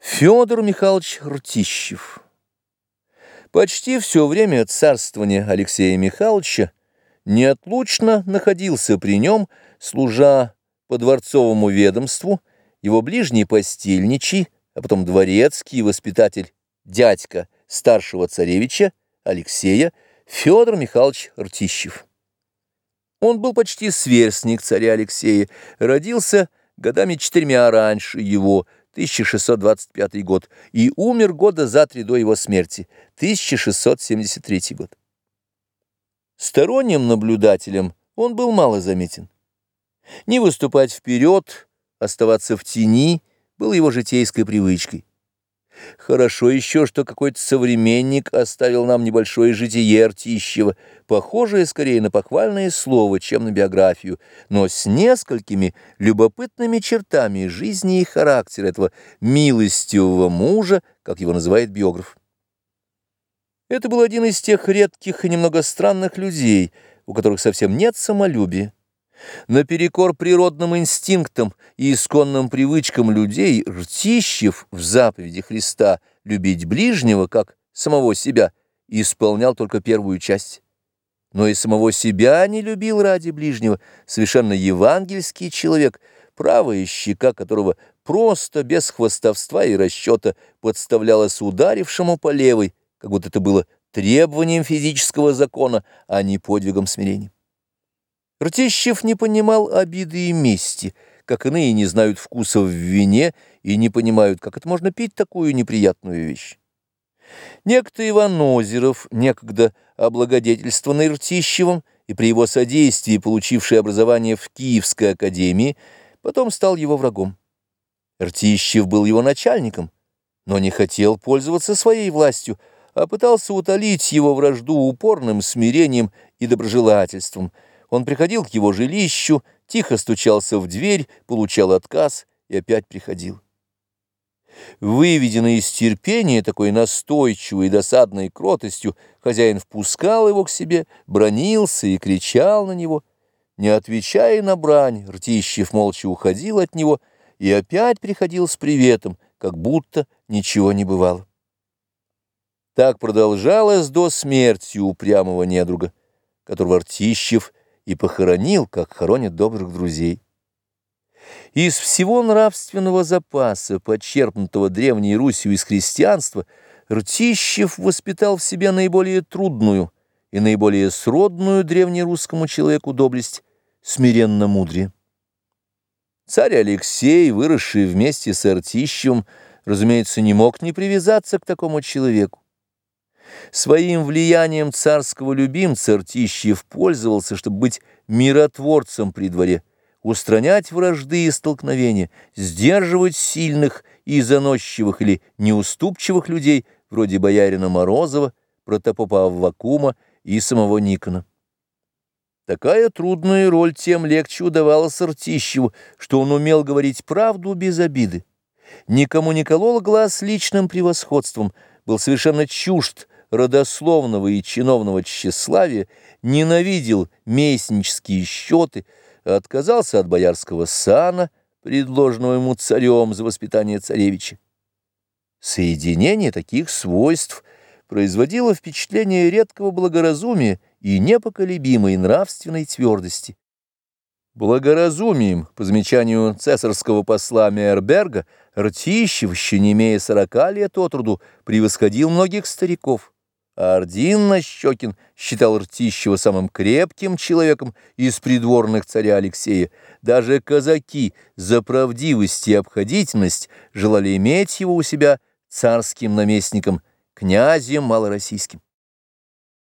Федор Михайлович Ртищев Почти все время царствования Алексея Михайловича неотлучно находился при нем, служа по дворцовому ведомству, его ближний постельничий, а потом дворецкий воспитатель, дядька старшего царевича Алексея Федор Михайлович Ртищев. Он был почти сверстник царя Алексея, родился годами четырьмя раньше его, 1625 год, и умер года за три до его смерти, 1673 год. Сторонним наблюдателем он был мало заметен. Не выступать вперед, оставаться в тени было его житейской привычкой. Хорошо еще, что какой-то современник оставил нам небольшое житие Артищева, похожее скорее на похвальное слово, чем на биографию, но с несколькими любопытными чертами жизни и характера этого милостивого мужа, как его называет биограф. Это был один из тех редких и немного странных людей, у которых совсем нет самолюбия. Наперекор природным инстинктам и исконным привычкам людей Ртищев в заповеди Христа любить ближнего, как самого себя, исполнял только первую часть. Но и самого себя не любил ради ближнего, совершенно евангельский человек, правая щека которого просто без хвостовства и расчета подставлялась ударившему по левой, как будто это было требованием физического закона, а не подвигом смирения. Ртищев не понимал обиды и мести, как иные не знают вкуса в вине и не понимают, как это можно пить такую неприятную вещь. Некто Иван Озеров, некогда облагодетельствованный Ртищевым и при его содействии получивший образование в Киевской академии, потом стал его врагом. Ртищев был его начальником, но не хотел пользоваться своей властью, а пытался утолить его вражду упорным смирением и доброжелательством – он приходил к его жилищу, тихо стучался в дверь, получал отказ и опять приходил. Выведенный из терпения такой настойчивой и досадной кротостью, хозяин впускал его к себе, бронился и кричал на него. Не отвечая на брань, Ртищев молча уходил от него и опять приходил с приветом, как будто ничего не бывало. Так продолжалось до смерти упрямого недруга, которого Ртищев и похоронил, как хоронят добрых друзей. Из всего нравственного запаса, почерпнутого Древней Русью из христианства, Ртищев воспитал в себе наиболее трудную и наиболее сродную древнерусскому человеку доблесть – смиренно мудрее. Царь Алексей, выросший вместе с Ртищевым, разумеется, не мог не привязаться к такому человеку. Своим влиянием царского любимца Ртищев пользовался, чтобы быть миротворцем при дворе, устранять вражды и столкновения, сдерживать сильных и заносчивых или неуступчивых людей, вроде боярина Морозова, протопопа Аввакума и самого Никона. Такая трудная роль тем легче удавалась Ртищеву, что он умел говорить правду без обиды. Никому не колол глаз личным превосходством, был совершенно чужд родословного и чиновного тщеславия, ненавидел местнические счеты, отказался от боярского сана, предложенного ему царем за воспитание царевича. Соединение таких свойств производило впечатление редкого благоразумия и непоколебимой нравственной твердости. Благоразумием, по замечанию цесарского посла Мейерберга, Ртищев, еще не имея сорока лет от роду, превосходил многих стариков. А Ардин Нащекин считал Ртищева самым крепким человеком из придворных царя Алексея. Даже казаки за правдивость и обходительность желали иметь его у себя царским наместником, князем малороссийским.